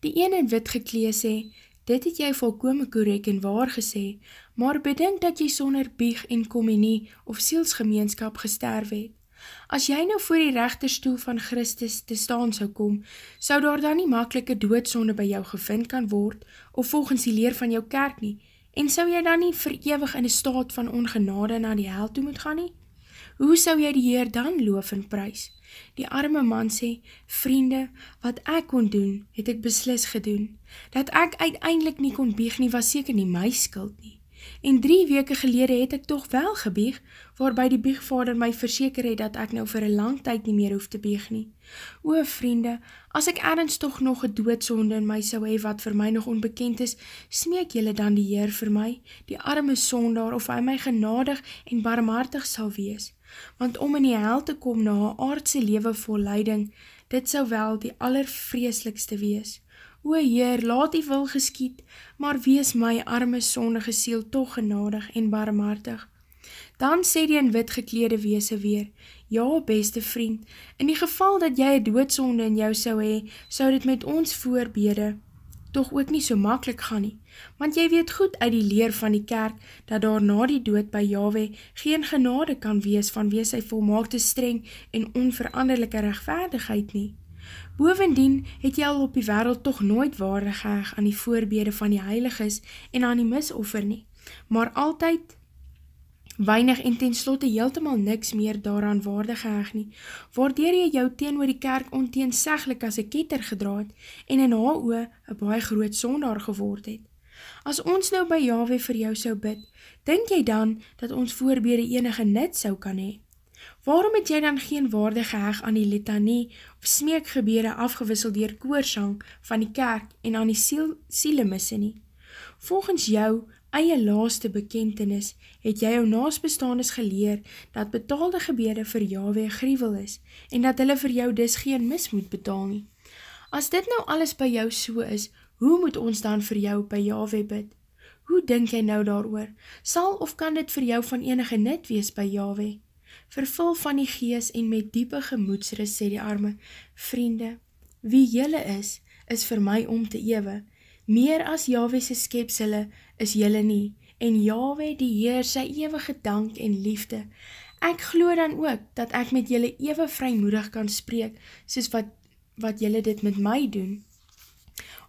Die een in wit geklee sê, dit het jy volkome korek en waar gesê, maar bedink dat jy sonder bieg en kominie of sielsgemeenskap gesterwe het. As jy nou voor die rechterstoel van Christus te staan sou kom, sou daar dan nie makelike doodsonde by jou gevind kan word, of volgens die leer van jou kerk nie, en sou jy dan nie verewig in die staat van ongenade na die hel toe moet gaan nie? Hoe sou jy die Heer dan loof en prijs? Die arme man sê, vriende, wat ek kon doen, het ek beslis gedoen. Dat ek uiteindelik nie kon bieg nie, was seker nie my skuld nie. En drie weke gelede het ek toch wel gebieg, waarby die biegvader my verseker het dat ek nou vir een lang tyd nie meer hoef te bieg nie. O, vriende, as ek ergens toch nog een doodsonde in my sou hee wat vir my nog onbekend is, smeek jylle dan die Heer vir my, die arme sondaar, of hy my genadig en barmhartig sal wees. Want om in die hel te kom na een aardse lewe vol leiding, dit sou wel die allervreeslikste wees. O Heer, laat die wil geskiet, maar wees my arme sondige siel toch genadig en barmhartig. Dan sê die in wit geklede weese weer, Ja, beste vriend, in die geval dat jy een doodsonde in jou sou hee, sou dit met ons voorbede toch ook nie so makkelijk gaan nie, want jy weet goed uit die leer van die kerk, dat daar na die dood by Yahweh geen genade kan wees van wees hy volmaakte streng en onveranderlijke rechtvaardigheid nie. Bovendien het jy al op die wereld toch nooit waardig geheeg aan die voorbede van die heiliges en aan die misoffer nie, maar altyd weinig en ten slotte heeltemal niks meer daaraan waardig geheeg nie, waardoor jy jou teen oor die kerk onteenseglik as een ketter gedraad en in haar oe een baie groot sondaar geword het. As ons nou by Yahweh vir jou sou bid, denk jy dan dat ons voorbede enige nut sou kan hee? Waarom het jy dan geen waarde geheg aan die litanie of smeekgebede afgewisseld dier koorsang van die kerk en aan die siel, sielemisse nie? Volgens jou eie laaste bekentenis het jy jou naasbestaandes geleer dat betaalde gebede vir Yahweh grievel is en dat hulle vir jou dus geen mis moet betaal nie. As dit nou alles by jou so is, hoe moet ons dan vir jou by Yahweh bid? Hoe denk jy nou daar oor? Sal of kan dit vir jou van enige nut wees by Yahweh? vervul van die gees en met diepe gemoedsris, sê die arme, vriende, wie jylle is, is vir my om te ewe, meer as Yahwehse skepsele is jylle nie, en Yahweh die Heer sy ewige dank en liefde, ek glo dan ook, dat ek met jylle ewe vrymoedig kan spreek, soos wat, wat jylle dit met my doen.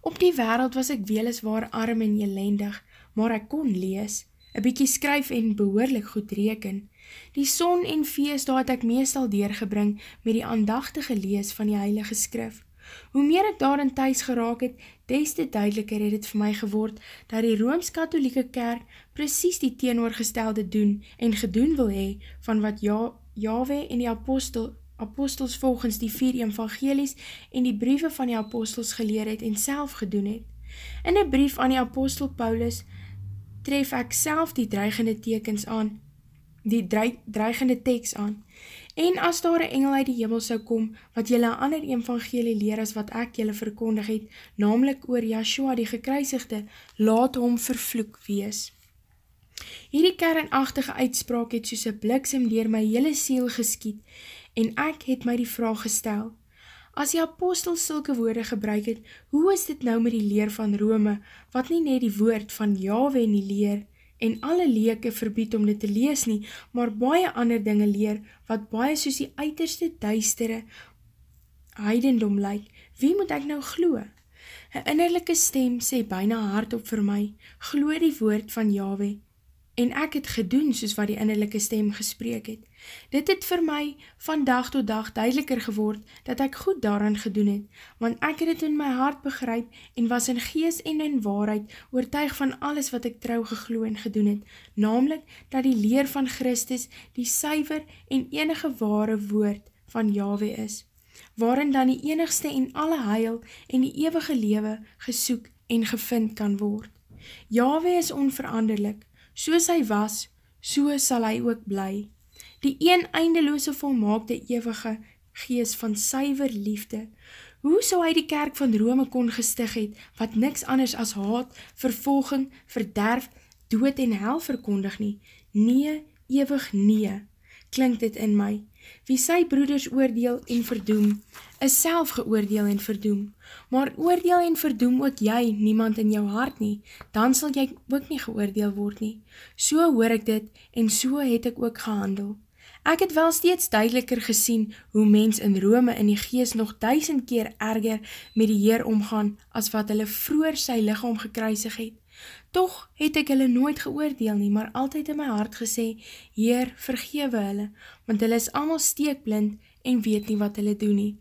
Op die wereld was ek weliswaar arm en jelendig, maar ek kon lees, een bykie skryf en behoorlik goed reken, Die son en feest daar het ek meestal deurgebring met die aandachtige lees van die heilige skrif. Hoe meer ek daarin thuis geraak het, des te duideliker het het vir my geword, dat die Rooms-Katholieke Kerk precies die teenoorgestelde doen en gedoen wil hee van wat ja, Yahweh en die apostel, apostels volgens die vier evangelies en die briewe van die apostels geleer het en self gedoen het. In die brief aan die apostel Paulus tref ek self die dreigende tekens aan, die dreigende tekst aan. En as daar een engel uit die hemel sou kom, wat jylle een ander evangelie leer as wat ek jylle verkondig het, namelijk oor Yahshua die gekruisigde, laat hom vervloek wees. Hierdie kernachtige uitspraak het soos een bliksem dier my hele siel geskiet, en ek het my die vraag gestel, as die apostel sulke woorde gebruik het, hoe is dit nou met die leer van Rome, wat nie net die woord van Yahweh nie leer, en alle leke verbied om dit te lees nie, maar baie ander dinge leer, wat baie soos die uiterste duistere heidendom lyk, wie moet ek nou gloe? Een innerlijke stem sê byna hardop vir my, gloe die woord van Yahweh, en ek het gedoen soos wat die innerlijke stem gespreek het. Dit het vir my van dag tot dag duideliker geword dat ek goed daaraan gedoen het, want ek het het in my hart begryp en was in gees en in waarheid oortuig van alles wat ek trouw gegloe en gedoen het, namelijk dat die leer van Christus die syver en enige ware woord van Yahweh is, waarin dan die enigste en alle heil en die eeuwige lewe gesoek en gevind kan word. Yahweh is onveranderlik, soos hy was, so sal hy ook bly. Die een eindeloose volmaakte ewige gees van syver liefde, hoe so hy die kerk van Rome kon gestig het, wat niks anders as haat, vervolging, verderf, dood en hel verkondig nie, nee, ewig nee. Klink dit in my. Wie sy broeders oordeel en verdoem, is self geoordeel en verdoem. Maar oordeel en verdoem ook jy niemand in jou hart nie, dan sal jy ook nie geoordeel word nie. So hoor ek dit en so het ek ook gehandel. Ek het wel steeds duideliker gesien hoe mens in Rome in die gees nog duisend keer erger met die Heer omgaan as wat hulle vroer sy lichaam gekruisig het. Toch het ek hulle nooit geoordeel nie, maar altyd in my hart gesê, Heer, vergewe hulle, want hulle is allemaal steekblind en weet nie wat hulle doen nie.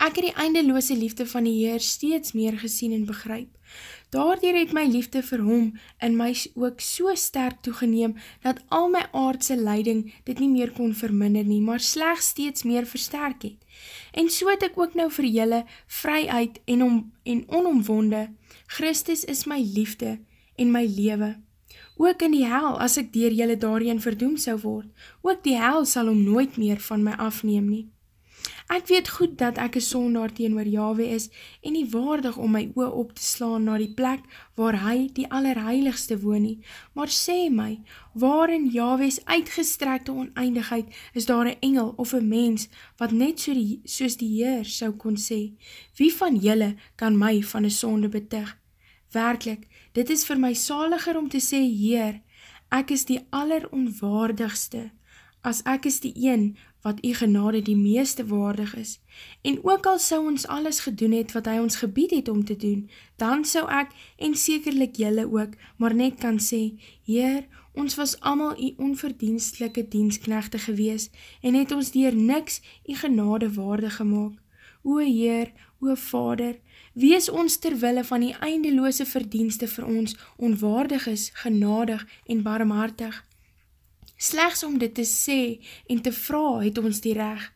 Ek het die eindeloose liefde van die Heer steeds meer gesien en begryp. Daardier het my liefde vir hom in my ook so sterk toegeneem, dat al my aardse leiding dit nie meer kon verminder nie, maar slechts steeds meer versterk het. En so het ek ook nou vir julle vry uit en, om, en onomwonde, Christus is my liefde en my lewe. Ook in die hel, as ek dier julle daarin verdoem sou word, ook die hel sal om nooit meer van my afneem nie. Ek weet goed dat ek een sondaar teenoor Yahweh is en nie waardig om my oor op te slaan na die plek waar hy die allerheiligste woon nie, maar sê my, waarin Yahweh's uitgestrekte oneindigheid is daar een engel of een mens wat net so die, soos die Heer sou kon sê, wie van julle kan my van een sonde betig? Werkelijk, dit is vir my saliger om te sê, Heer, ek is die alleronwaardigste, as ek is die een wat u genade die meeste waardig is, en ook al sou ons alles gedoen het wat hy ons gebied het om te doen, dan sou ek, en sekerlik jylle ook, maar net kan sê, Heer, ons was allemaal u onverdienstelike diensknechte gewees, en het ons dier niks u genade waardig gemaakt. O Heer, o Vader, wees ons terwille van die eindeloose verdienste vir ons onwaardig is, genadig en barmhartig, Slechts om dit te sê en te vraag het ons die reg.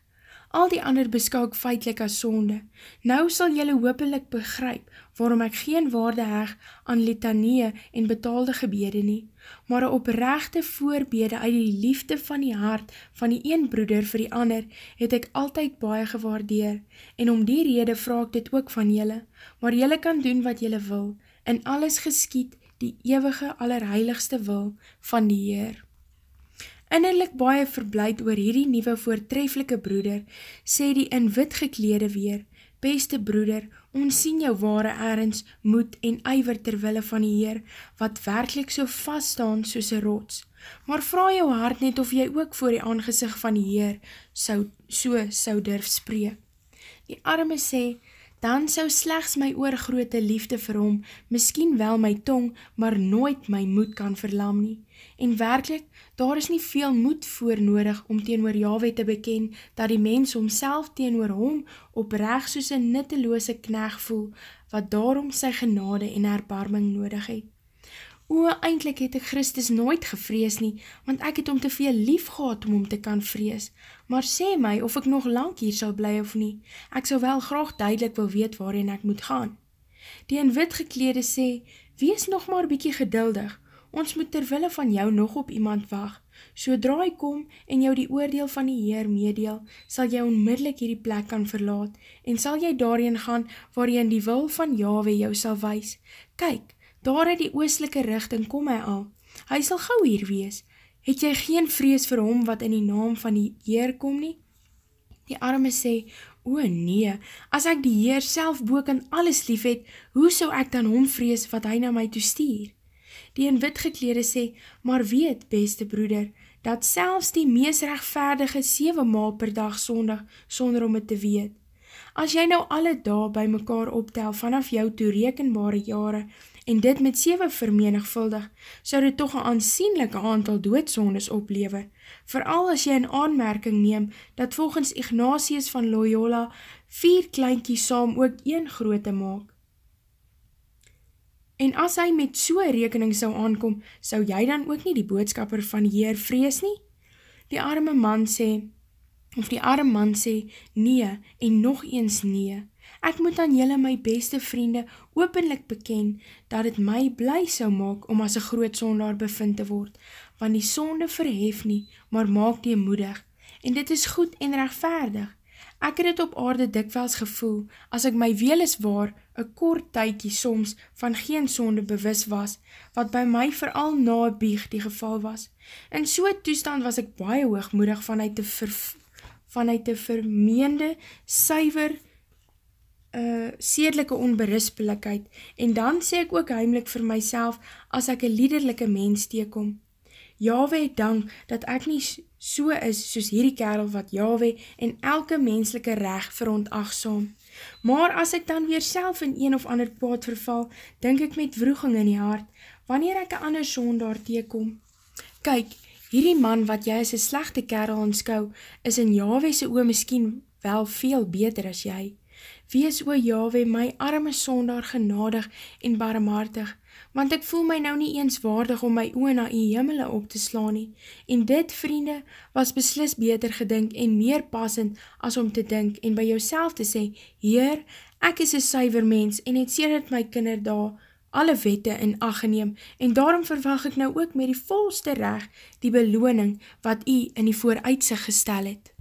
Al die ander beskou ek feitlik as sonde. Nou sal jylle hopelik begryp waarom ek geen waarde heg aan litanie en betaalde gebede nie, maar een oprechte voorbede uit die liefde van die hart van die een broeder vir die ander het ek altyd baie gewaardeer en om die rede vraag dit ook van jylle, maar jylle kan doen wat jylle wil en alles geskiet die ewige allerheiligste wil van die Heer. Innerlik baie verblijd oor hierdie nieuwe voortreflike broeder, sê die in wit geklede weer, beste broeder, ons sien jou ware ergens, moed en eiver terwille van die Heer, wat werkelijk so vaststaan soos een rots. Maar vraag jou hart net of jy ook voor die aangezicht van die Heer so, so sou durf spreek. Die arme sê, dan sou slechts my oorgroote liefde vir hom, miskien wel my tong, maar nooit my moed kan verlam nie. En werkelijk, daar is nie veel moed voor nodig om teenoor Yahweh te beken, dat die mens homself teenoor hom oprecht soos een nitteloose kneg voel, wat daarom sy genade en erbarming nodig het. O, eindelijk het ek Christus nooit gevrees nie, want ek het om te veel lief gehad om om te kan vrees. Maar sê my of ek nog lang hier sal bly of nie, ek sal wel graag duidelik wil weet waarin ek moet gaan. Die in wit geklede sê, wees nog maar bykie geduldig, ons moet terwille van jou nog op iemand wacht. Sodra hy kom en jou die oordeel van die Heer meedeel, sal jy onmiddellik hierdie plek kan verlaat en sal jy daarin gaan waarin die wil van Yahweh jou sal wees. Kyk, Daar uit die oostelike richting kom hy al. Hy sal gauw hier wees. Het jy geen vrees vir hom wat in die naam van die Heer kom nie? Die arme sê, o nee, as ek die Heer self boek en alles lief het, hoe sou ek dan hom vrees wat hy na my toestuur? Die in wit geklede sê, maar weet, beste broeder, dat selfs die mees rechtvaardige 7 maal per dag sondig, sonder om het te weet. As jy nou alle dag by mekaar optel vanaf jou toerekenbare jare, en dit met 7 vermenigvuldig, sou dit toch een aansienlijke aantal doodsondes oplewe, vooral as jy in aanmerking neem, dat volgens Ignatius van Loyola, vier kleinkies saam ook een groote maak. En as hy met so'n rekening sou aankom, sou jy dan ook nie die boodskapper van Heer vrees nie? Die arme man sê, of die arme man sê, nee, en nog eens nee, Ek moet aan julle my beste vriende openlik beken, dat het my bly sou maak om as een groot sondaar bevind te word, want die sonde verhef nie, maar maak die moedig, en dit is goed en rechtvaardig. Ek het het op aarde dikwels gevoel, as ek my weliswaar een kort tydkie soms van geen sonde bewus was, wat by my vooral na bieg die geval was. In so'n toestand was ek baie hoogmoedig vanuit die, ver, vanuit die vermeende, syver, uh, sedelike onberispelikheid, en dan sê ek ook heimlik vir myself, as ek een liederlijke mens teekom. Yahweh dank dat ek nie so is soos hierdie kerel wat Yahweh en elke menslike reg verontagsaam. Maar as ek dan weer self in een of ander paad verval, denk ek met vroeging in die hart, wanneer ek een ander zon daar teekom. Kyk, hierdie man wat jy as een slechte kerel aanskou, is in Yahwehse oor miskien wel veel beter as jy. Wees o Yahweh my arme sondaar genadig en barmhartig, want ek voel my nou nie eens waardig om my oe na die himmele op te slaan nie, en dit, vriende, was beslis beter gedink en meer passend as om te dink en by jouself te sê, Heer, ek is een suiver mens en het sê dat my kinder daar alle wette in acht geneem en daarom verwag ek nou ook met die volste reg die beloning wat u in die vooruitsig gestel het.